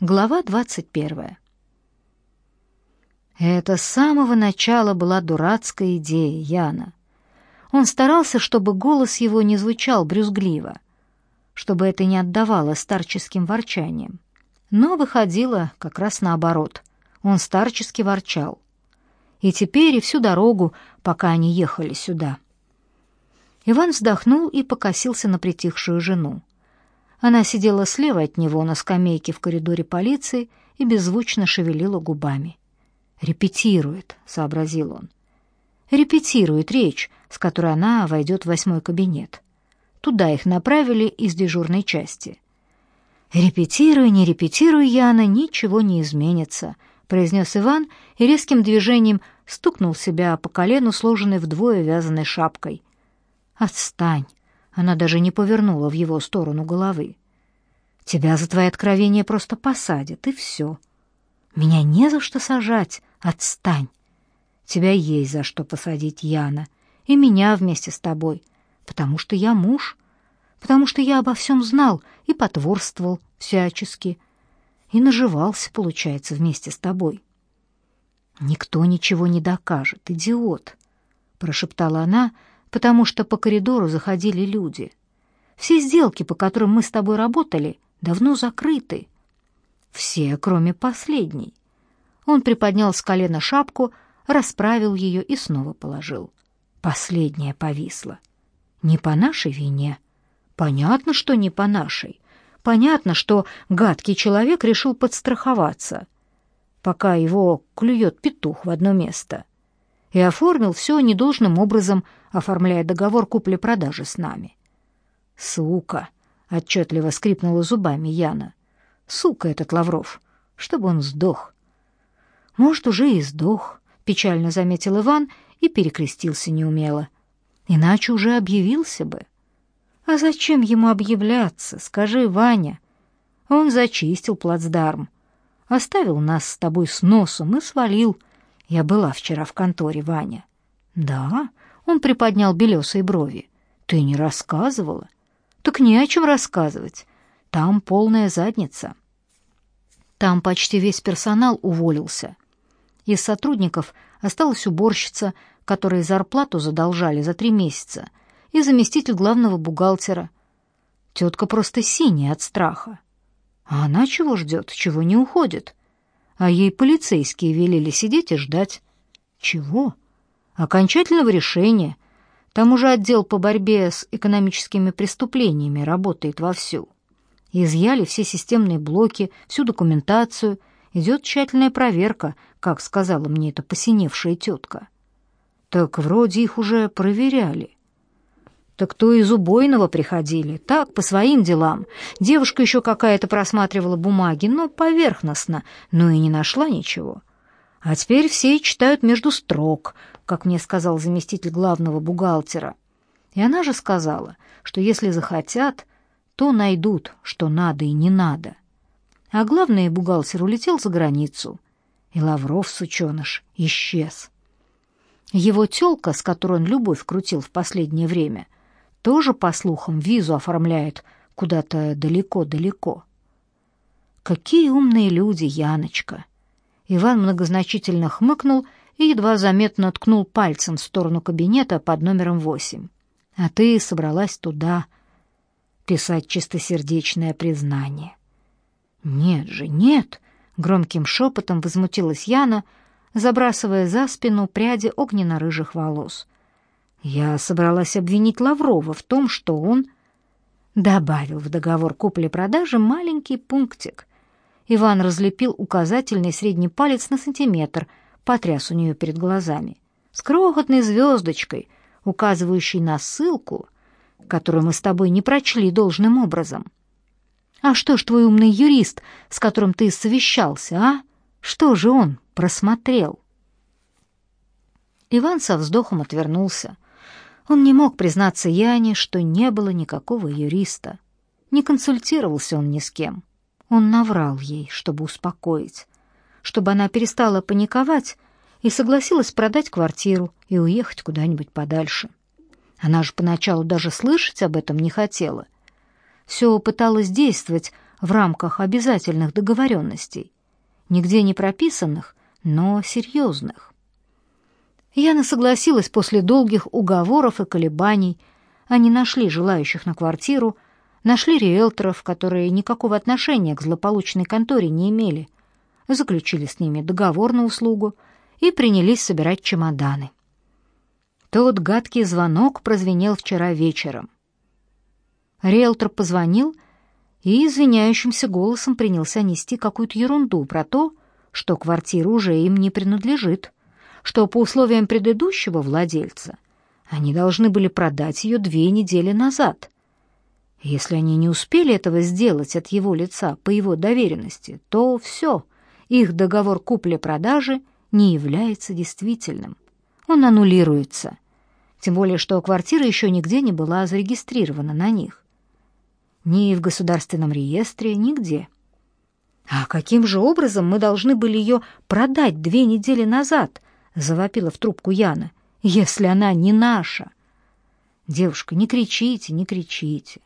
Глава 21. Это с самого начала была дурацкая идея Яна. Он старался, чтобы голос его не звучал брюзгливо, чтобы это не отдавало старческим ворчанием. Но выходило как раз наоборот. Он старчески ворчал. И теперь и всю дорогу, пока они ехали сюда. Иван вздохнул и покосился на притихшую жену. Она сидела слева от него на скамейке в коридоре полиции и беззвучно шевелила губами. «Репетирует», — сообразил он. «Репетирует речь, с которой она войдет в восьмой кабинет. Туда их направили из дежурной части». «Репетируй, не репетируй, Яна, ничего не изменится», — произнес Иван и резким движением стукнул себя по колену, сложенной вдвое вязаной шапкой. «Отстань!» Она даже не повернула в его сторону головы. Тебя за твои откровения просто посадят, и все. Меня не за что сажать, отстань. Тебя есть за что посадить, Яна, и меня вместе с тобой, потому что я муж, потому что я обо всем знал и потворствовал всячески, и наживался, получается, вместе с тобой. Никто ничего не докажет, идиот, прошептала она, потому что по коридору заходили люди. Все сделки, по которым мы с тобой работали, давно закрыты. Все, кроме последней. Он приподнял с колена шапку, расправил ее и снова положил. Последняя повисла. Не по нашей вине. Понятно, что не по нашей. Понятно, что гадкий человек решил подстраховаться, пока его клюет петух в одно место — и оформил все недолжным образом, оформляя договор купли-продажи с нами. «Сука!» — отчетливо скрипнула зубами Яна. «Сука этот Лавров! Чтобы он сдох!» «Может, уже и сдох», — печально заметил Иван и перекрестился неумело. «Иначе уже объявился бы». «А зачем ему объявляться, скажи, Ваня?» Он зачистил плацдарм, оставил нас с тобой с носом и свалил, я была вчера в конторе, Ваня. Да, он приподнял белесые брови. Ты не рассказывала? Так не о чем рассказывать. Там полная задница. Там почти весь персонал уволился. Из сотрудников осталась уборщица, которой зарплату задолжали за три месяца, и заместитель главного бухгалтера. Тетка просто синяя от страха. А она чего ждет, чего не уходит? А ей полицейские велели сидеть и ждать. Чего? Окончательного решения. Там уже отдел по борьбе с экономическими преступлениями работает вовсю. Изъяли все системные блоки, всю документацию. Идет тщательная проверка, как сказала мне эта посиневшая тетка. Так вроде их уже проверяли. Так то из убойного приходили, так, по своим делам. Девушка еще какая-то просматривала бумаги, но поверхностно, но и не нашла ничего. А теперь все читают между строк, как мне сказал заместитель главного бухгалтера. И она же сказала, что если захотят, то найдут, что надо и не надо. А главный бухгалтер улетел за границу, и Лавров, сученыш, исчез. Его тёлка, с которой он любовь крутил в последнее время — тоже, по слухам, визу оформляют куда-то далеко-далеко. Какие умные люди, Яночка. Иван многозначительно хмыкнул и едва заметно ткнул пальцем в сторону кабинета под номером восемь. А ты собралась туда писать чистосердечное признание. Нет же, нет, громким шепотом возмутилась Яна, забрасывая за спину пряди огненно-рыжих волос. Я собралась обвинить Лаврова в том, что он добавил в договор купли-продажи маленький пунктик. Иван разлепил указательный средний палец на сантиметр, потряс у нее перед глазами, с крохотной звездочкой, указывающей на ссылку, которую мы с тобой не прочли должным образом. А что ж твой умный юрист, с которым ты совещался, а? Что же он просмотрел? Иван со вздохом отвернулся. Он не мог признаться Яне, что не было никакого юриста. Не консультировался он ни с кем. Он наврал ей, чтобы успокоить, чтобы она перестала паниковать и согласилась продать квартиру и уехать куда-нибудь подальше. Она же поначалу даже слышать об этом не хотела. Все пыталась действовать в рамках обязательных договоренностей, нигде не прописанных, но серьезных. Яна согласилась после долгих уговоров и колебаний. Они нашли желающих на квартиру, нашли риэлторов, которые никакого отношения к злополучной конторе не имели, заключили с ними договор на услугу и принялись собирать чемоданы. Тот гадкий звонок прозвенел вчера вечером. Риэлтор позвонил и извиняющимся голосом принялся нести какую-то ерунду про то, что квартира уже им не принадлежит что по условиям предыдущего владельца они должны были продать ее две недели назад. Если они не успели этого сделать от его лица по его доверенности, то все, их договор купли-продажи не является действительным. Он аннулируется. Тем более, что квартира еще нигде не была зарегистрирована на них. Ни в государственном реестре, нигде. А каким же образом мы должны были ее продать две недели назад, завопила в трубку Яна. Если она не наша. Девушка, не кричите, не кричите.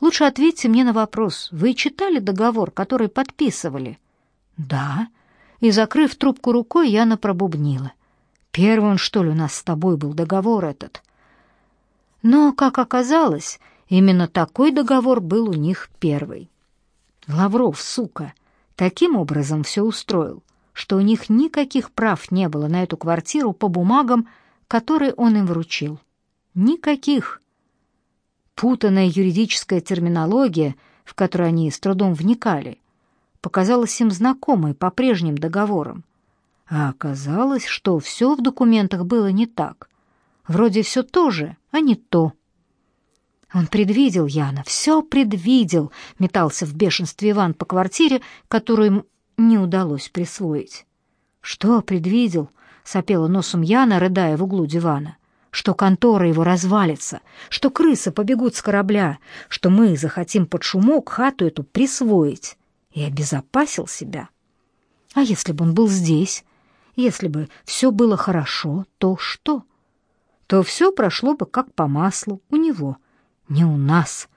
Лучше ответьте мне на вопрос. Вы читали договор, который подписывали? Да. И закрыв трубку рукой, Яна пробубнила. Первым, что ли, у нас с тобой был договор этот? Но, как оказалось, именно такой договор был у них первый. Лавров, сука, таким образом все устроил что у них никаких прав не было на эту квартиру по бумагам, которые он им вручил. Никаких. Путанная юридическая терминология, в которую они с трудом вникали, показалась им знакомой по прежним договорам. А оказалось, что все в документах было не так. Вроде все то же, а не то. Он предвидел Яна, все предвидел, метался в бешенстве Иван по квартире, которую не удалось присвоить. Что предвидел? сопела носом Яна, рыдая в углу дивана. Что контора его развалится, что крысы побегут с корабля, что мы захотим под шумок хату эту присвоить. И обезопасил себя. А если бы он был здесь, если бы все было хорошо, то что? То все прошло бы как по маслу у него, не у нас.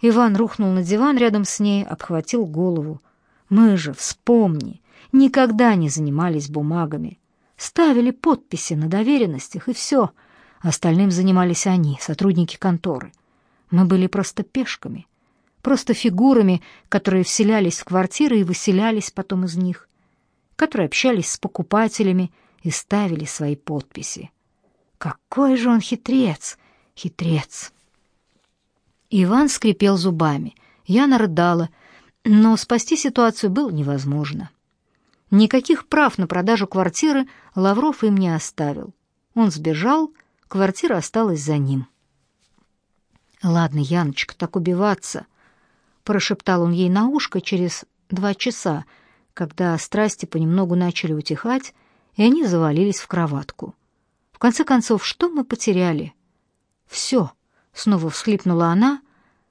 Иван рухнул на диван рядом с ней, обхватил голову. Мы же, вспомни, никогда не занимались бумагами. Ставили подписи на доверенностях, и все. Остальным занимались они, сотрудники конторы. Мы были просто пешками, просто фигурами, которые вселялись в квартиры и выселялись потом из них, которые общались с покупателями и ставили свои подписи. Какой же он хитрец, хитрец! Иван скрипел зубами. Я нарыдала — но спасти ситуацию было невозможно. Никаких прав на продажу квартиры Лавров им не оставил. Он сбежал, квартира осталась за ним. «Ладно, Яночка, так убиваться», — прошептал он ей на ушко через два часа, когда страсти понемногу начали утихать, и они завалились в кроватку. В конце концов, что мы потеряли? «Все», — снова всхлипнула она,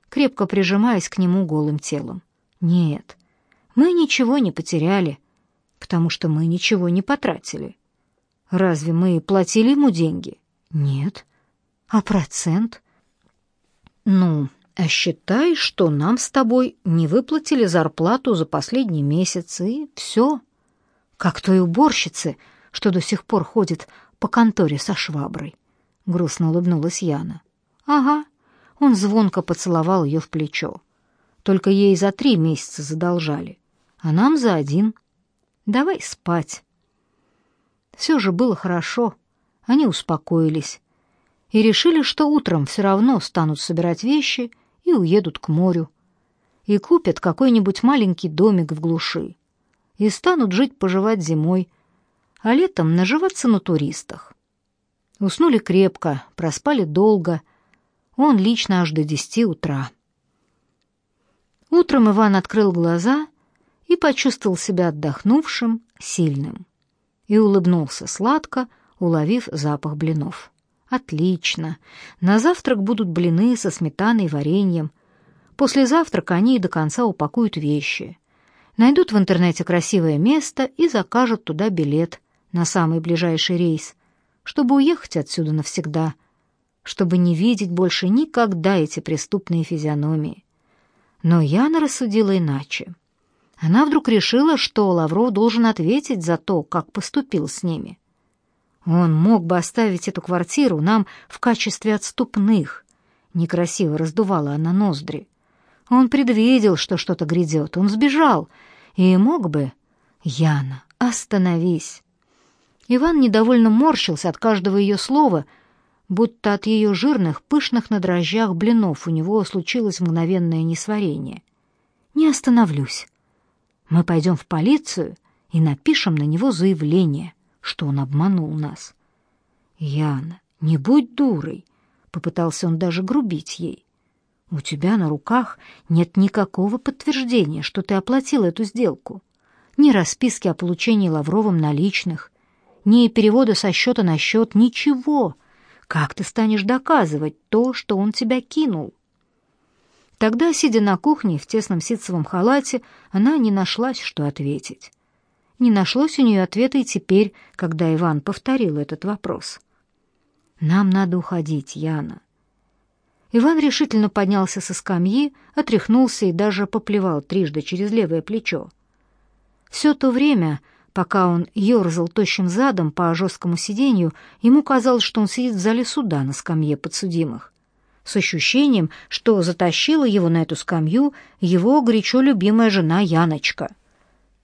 крепко прижимаясь к нему голым телом. Нет, мы ничего не потеряли, потому что мы ничего не потратили. Разве мы платили ему деньги? Нет. А процент? Ну, а считай, что нам с тобой не выплатили зарплату за последний месяц, и все. Как той уборщице, что до сих пор ходит по конторе со шваброй. Грустно улыбнулась Яна. Ага. Он звонко поцеловал ее в плечо. Только ей за три месяца задолжали, а нам за один. Давай спать. Все же было хорошо. Они успокоились и решили, что утром все равно станут собирать вещи и уедут к морю. И купят какой-нибудь маленький домик в глуши. И станут жить-поживать зимой, а летом наживаться на туристах. Уснули крепко, проспали долго. Он лично аж до десяти утра. Утром Иван открыл глаза и почувствовал себя отдохнувшим, сильным. И улыбнулся сладко, уловив запах блинов. Отлично. На завтрак будут блины со сметаной и вареньем. После завтрака они и до конца упакуют вещи. Найдут в интернете красивое место и закажут туда билет на самый ближайший рейс, чтобы уехать отсюда навсегда, чтобы не видеть больше никогда эти преступные физиономии. Но Яна рассудила иначе. Она вдруг решила, что Лавров должен ответить за то, как поступил с ними. Он мог бы оставить эту квартиру нам в качестве отступных. Некрасиво раздувала она ноздри. Он предвидел, что что-то грядет. Он сбежал. И мог бы... Яна, остановись. Иван недовольно морщился от каждого ее слова, будто от ее жирных, пышных на дрожжах блинов у него случилось мгновенное несварение. «Не остановлюсь. Мы пойдем в полицию и напишем на него заявление, что он обманул нас». «Яна, не будь дурой», — попытался он даже грубить ей. У тебя на руках нет никакого подтверждения, что ты оплатил эту сделку. Ни расписки о получении Лавровым наличных, ни перевода со счета на счет, ничего. Как ты станешь доказывать то, что он тебя кинул? Тогда, сидя на кухне в тесном ситцевом халате, она не нашлась, что ответить. Не нашлось у нее ответа и теперь, когда Иван повторил этот вопрос. «Нам надо уходить, Яна. Иван решительно поднялся со скамьи, отряхнулся и даже поплевал трижды через левое плечо. Все то время, пока он ерзал тощим задом по жесткому сиденью, ему казалось, что он сидит в зале суда на скамье подсудимых, с ощущением, что затащила его на эту скамью его горячо любимая жена Яночка.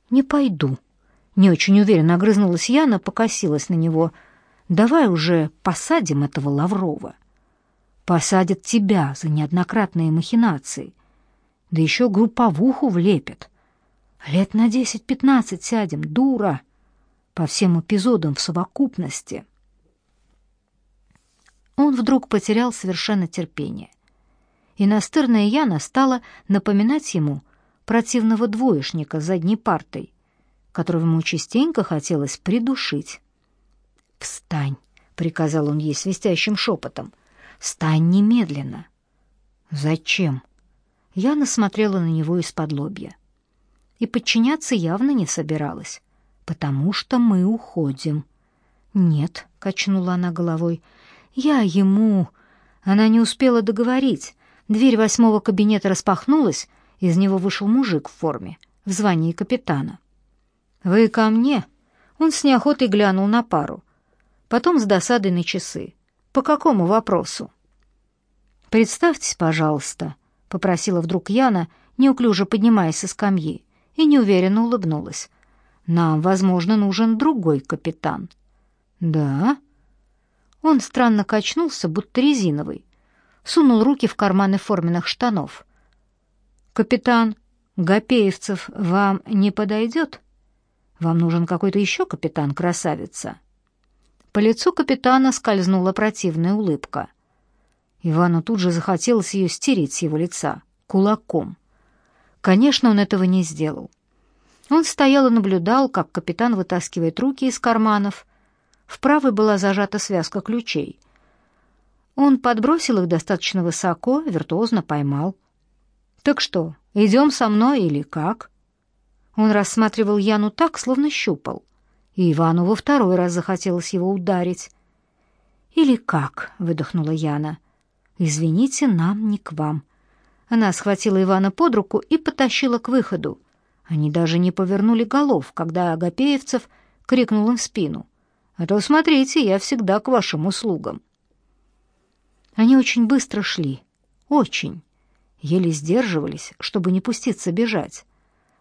«Не пойду», — не очень уверенно огрызнулась Яна, покосилась на него. «Давай уже посадим этого Лаврова» посадят тебя за неоднократные махинации, да еще групповуху влепят. Лет на десять-пятнадцать сядем, дура, по всем эпизодам в совокупности. Он вдруг потерял совершенно терпение. И настырная Яна стала напоминать ему противного двоечника задней партой, которого ему частенько хотелось придушить. «Встань!» — приказал он ей свистящим шепотом — Стань немедленно. Зачем? Яна смотрела на него из-под лобья. И подчиняться явно не собиралась. Потому что мы уходим. Нет, качнула она головой. Я ему... Она не успела договорить. Дверь восьмого кабинета распахнулась, из него вышел мужик в форме, в звании капитана. «Вы ко мне?» Он с неохотой глянул на пару. Потом с досадой на часы. По какому вопросу? Представьтесь, пожалуйста, попросила вдруг Яна, неуклюже поднимаясь со скамьи, и неуверенно улыбнулась. Нам, возможно, нужен другой капитан. Да? Он странно качнулся, будто резиновый, сунул руки в карманы форменных штанов. Капитан Гапеевцев вам не подойдет? Вам нужен какой-то еще капитан, красавица. По лицу капитана скользнула противная улыбка. Ивану тут же захотелось ее стереть с его лица кулаком. Конечно, он этого не сделал. Он стоял и наблюдал, как капитан вытаскивает руки из карманов. В правой была зажата связка ключей. Он подбросил их достаточно высоко, виртуозно поймал. «Так что, идем со мной или как?» Он рассматривал Яну так, словно щупал и Ивану во второй раз захотелось его ударить. «Или как?» — выдохнула Яна. «Извините, нам не к вам». Она схватила Ивана под руку и потащила к выходу. Они даже не повернули голов, когда Агапеевцев крикнул им в спину. «А то смотрите, я всегда к вашим услугам». Они очень быстро шли. Очень. Еле сдерживались, чтобы не пуститься бежать.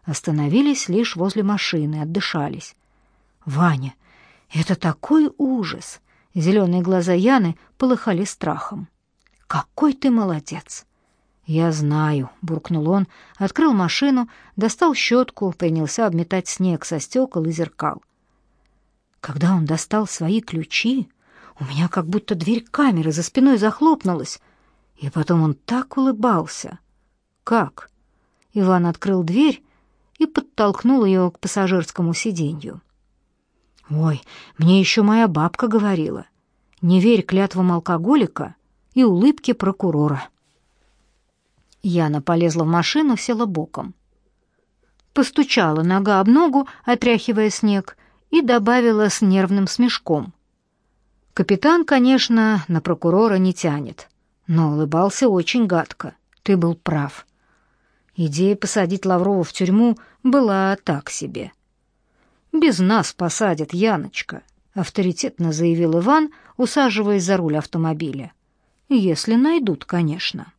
Остановились лишь возле машины, отдышались. Ваня, это такой ужас. Зеленые глаза Яны полыхали страхом. Какой ты молодец. Я знаю, буркнул он, открыл машину, достал щетку, принялся обметать снег со стекол и зеркал. Когда он достал свои ключи, у меня как будто дверь камеры за спиной захлопнулась, и потом он так улыбался. Как? Иван открыл дверь и подтолкнул ее к пассажирскому сиденью. Ой, мне еще моя бабка говорила. Не верь клятвам алкоголика и улыбке прокурора. Яна полезла в машину, села боком. Постучала нога об ногу, отряхивая снег, и добавила с нервным смешком. Капитан, конечно, на прокурора не тянет, но улыбался очень гадко. Ты был прав. Идея посадить Лаврова в тюрьму была так себе. «Без нас посадят, Яночка», — авторитетно заявил Иван, усаживаясь за руль автомобиля. «Если найдут, конечно».